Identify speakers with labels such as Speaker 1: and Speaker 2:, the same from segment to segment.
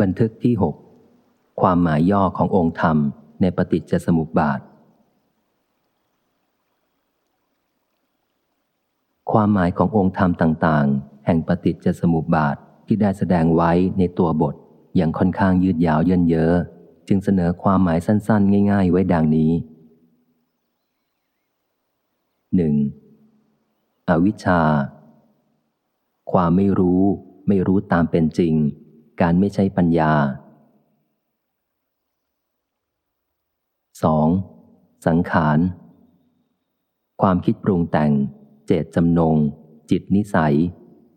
Speaker 1: บันทึกที่หกความหมายย่อขององค์ธรรมในปฏิจจสมุปบาท ความหมายขององค์ธรรมต่าง ๆ แห่งปฏิจจสมุปบาทที่ได้แสดงไว้ในตัวบทอย่างค่อนข้างยืดยาวเยินเยอะ จึงเสนอความหมายสั้น ๆ ง่าย ๆ ไว้ดังนี้ 1. อวิชชา ความไม่รู้ไม่รู้ตามเป็นจริง การไม่ใช่ปัญญา 2. สังขาร ความคิดปรุงแต่ง เจตจำนง จิตนิสัย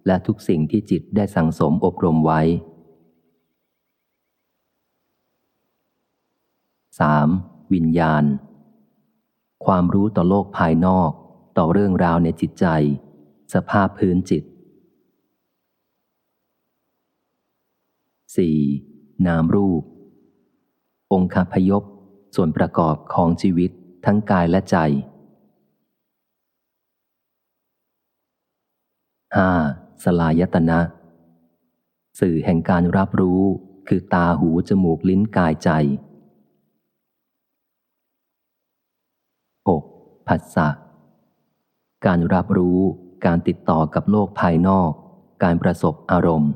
Speaker 1: และทุกสิ่งที่จิตได้สั่งสมอบรมไว้ 3. วิญญาณ ความรู้ต่อโลกภายนอก ต่อเรื่องราวในจิตใจ สภาพพื้นจิต 4. นามรูป องค์คพยพ ส่วนประกอบของชีวิตทั้งกายและใจ 5. สลายตนะ สื่อแห่งการรับรู้คือตาหูจมูกลิ้นกายใจ 6. ผัสสะ การรับรู้การติดต่อกับโลกภายนอก การประสบอารมณ์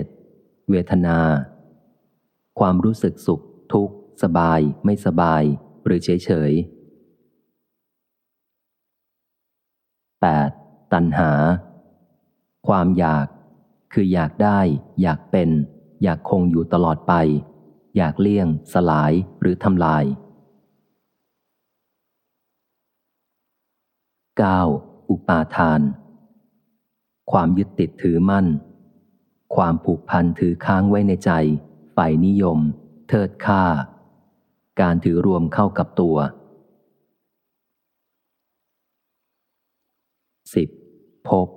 Speaker 1: 7. เวทนา ความรู้สึกสุข ทุกข์ สบาย ไม่สบาย หรือเฉยเฉย 8. ตัณหา ความอยาก คืออยากได้ อยากเป็น อยากคงอยู่ตลอดไป อยากเลี่ยง สลายหรือทำลาย 9. อุปาทาน ความยึดติดถือมั่น ความผูกพันถือค้างไว้ในใจ ฝ่ายนิยม เทิดค่า การถือรวมเข้ากับตัว 10. พบ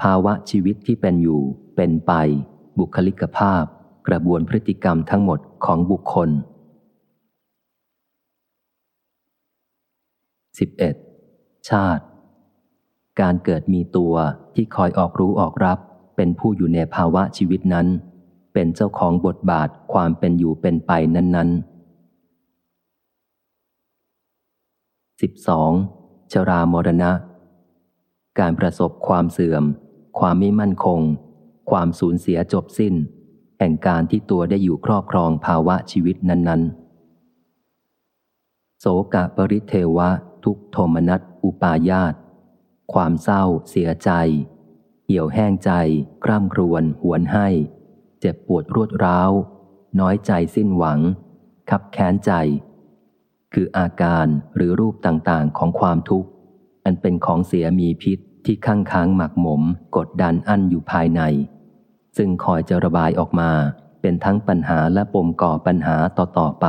Speaker 1: ภาวะชีวิตที่เป็นอยู่ เป็นไป บุคลิกภาพ กระบวนพฤติกรรมทั้งหมดของบุคคล 11. ชาติ การเกิดมีตัวที่คอยออกรู้ออกรับ เป็นผู้อยู่ในภาวะชีวิตนั้น เป็นเจ้าของบทบาทความเป็นอยู่เป็นไปนั้น ๆ 12. ชรามรณะ การประสบความเสื่อม ความไม่มั่นคง ความสูญเสียจบสิ้น แห่งการที่ตัวได้อยู่ครอบครองภาวะชีวิตนั้น ๆ โสกะปริเทวะ ทุกโทมนัสอุปายาต ความเศร้า เสียใจ เหี่ยวแห้งใจกล้ามครวนหวนให้ เจ็บปวดรวดร้าว น้อยใจสิ้นหวัง ขับแค้นใจ คืออาการหรือรูปต่างๆของความทุกข์ อันเป็นของเสียมีพิษที่ข้างค้างหมักหมม กดดันอั้นอยู่ภายใน ซึ่งคอยจะระบายออกมาเป็นทั้งปัญหาและปมก่อปัญหาต่อๆไป